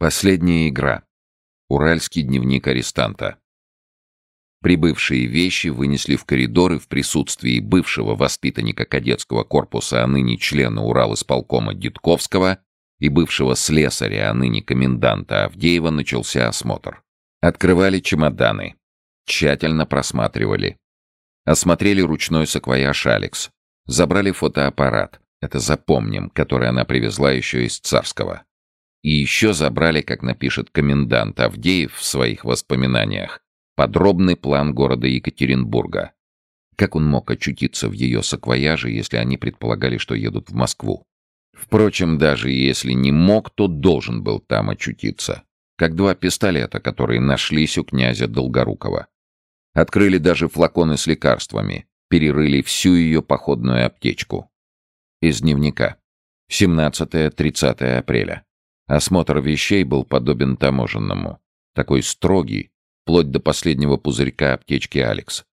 Последняя игра. Уральский дневник арестанта. Прибывшие вещи вынесли в коридоры в присутствии бывшего воспитанника кадетского корпуса, а ныне члена Урал-исполкома Дитковского и бывшего слесаря, а ныне коменданта Авдеева, начался осмотр. Открывали чемоданы. Тщательно просматривали. Осмотрели ручной саквояж Алекс. Забрали фотоаппарат. Это запомним, который она привезла еще из Царского. И еще забрали, как напишет комендант Авдеев в своих воспоминаниях, подробный план города Екатеринбурга. Как он мог очутиться в ее саквояже, если они предполагали, что едут в Москву? Впрочем, даже если не мог, то должен был там очутиться. Как два пистолета, которые нашлись у князя Долгорукова. Открыли даже флаконы с лекарствами, перерыли всю ее походную аптечку. Из дневника. 17-30 апреля. Осмотр вещей был подобен таможенному. Такой строгий, вплоть до последнего пузырька аптечки Алекс.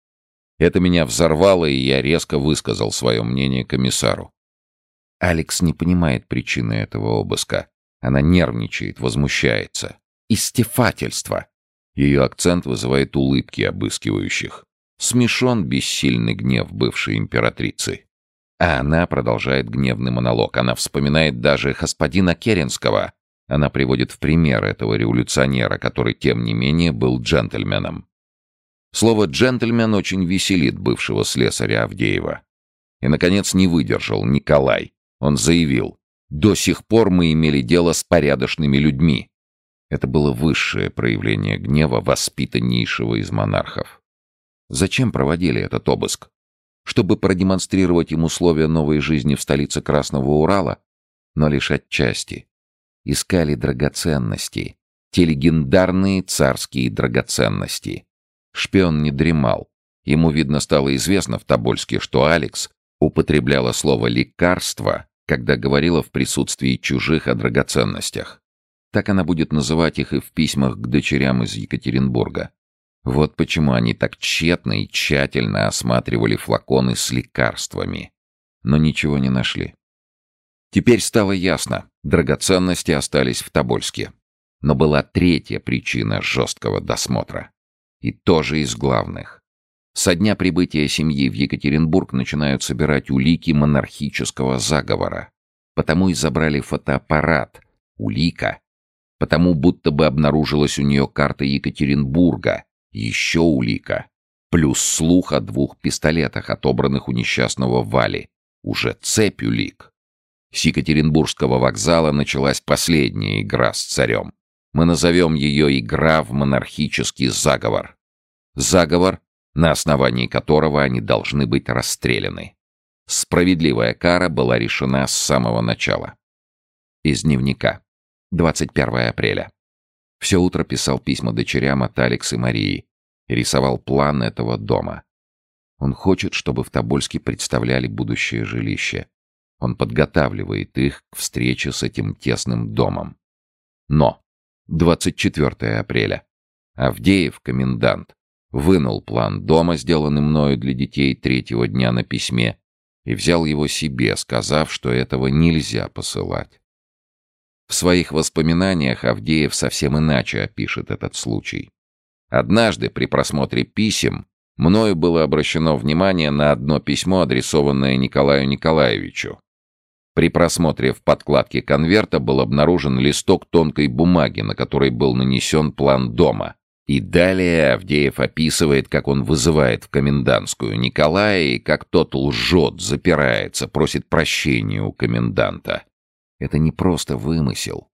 Это меня взорвало, и я резко высказал свое мнение комиссару. Алекс не понимает причины этого обыска. Она нервничает, возмущается. Истефательство. Ее акцент вызывает улыбки обыскивающих. Смешон бессильный гнев бывшей императрицы. А она продолжает гневный монолог. Она вспоминает даже господина Керенского, она приводит в пример этого революционера, который, тем не менее, был джентльменом. Слово «джентльмен» очень веселит бывшего слесаря Авдеева. И, наконец, не выдержал Николай. Он заявил, «До сих пор мы имели дело с порядочными людьми». Это было высшее проявление гнева воспитаннейшего из монархов. Зачем проводили этот обыск? Чтобы продемонстрировать им условия новой жизни в столице Красного Урала? Но лишь отчасти искали драгоценности, те легендарные царские драгоценности. Шпион не дремал. Ему, видно, стало известно в Тобольске, что Алекс употребляла слово «лекарство», когда говорила в присутствии чужих о драгоценностях. Так она будет называть их и в письмах к дочерям из Екатеринбурга. Вот почему они так тщетно и тщательно осматривали флаконы с лекарствами. Но ничего не нашли. Теперь стало ясно, драгоценности остались в Тобольске. Но была третья причина жесткого досмотра. И тоже из главных. Со дня прибытия семьи в Екатеринбург начинают собирать улики монархического заговора. Потому и забрали фотоаппарат. Улика. Потому будто бы обнаружилась у нее карта Екатеринбурга. Еще улика. Плюс слух о двух пистолетах, отобранных у несчастного Вали. Уже цепь улик. С Екатеринбургского вокзала началась последняя игра с царем. Мы назовем ее «Игра в монархический заговор». Заговор, на основании которого они должны быть расстреляны. Справедливая кара была решена с самого начала. Из дневника. 21 апреля. Все утро писал письма дочерям от Алекс и Марии. И рисовал план этого дома. Он хочет, чтобы в Тобольске представляли будущее жилище. Он подготавливает их к встрече с этим тесным домом. Но 24 апреля. Авдеев, комендант, вынул план дома, сделанный мною для детей третьего дня на письме, и взял его себе, сказав, что этого нельзя посылать. В своих воспоминаниях Авдеев совсем иначе опишет этот случай. Однажды при просмотре писем мною было обращено внимание на одно письмо, адресованное Николаю Николаевичу. При просмотре в подкладке конверта был обнаружен листок тонкой бумаги, на которой был нанесен план дома. И далее Авдеев описывает, как он вызывает в комендантскую Николая и как тот лжет, запирается, просит прощения у коменданта. Это не просто вымысел.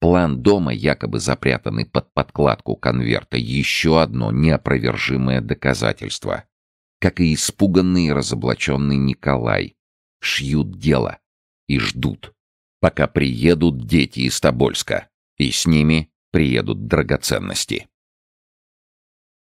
План дома, якобы запрятанный под подкладку конверта, еще одно неопровержимое доказательство. Как и испуганный и разоблаченный Николай. Шьют дело и ждут, пока приедут дети из Тобольска, и с ними приедут драгоценности.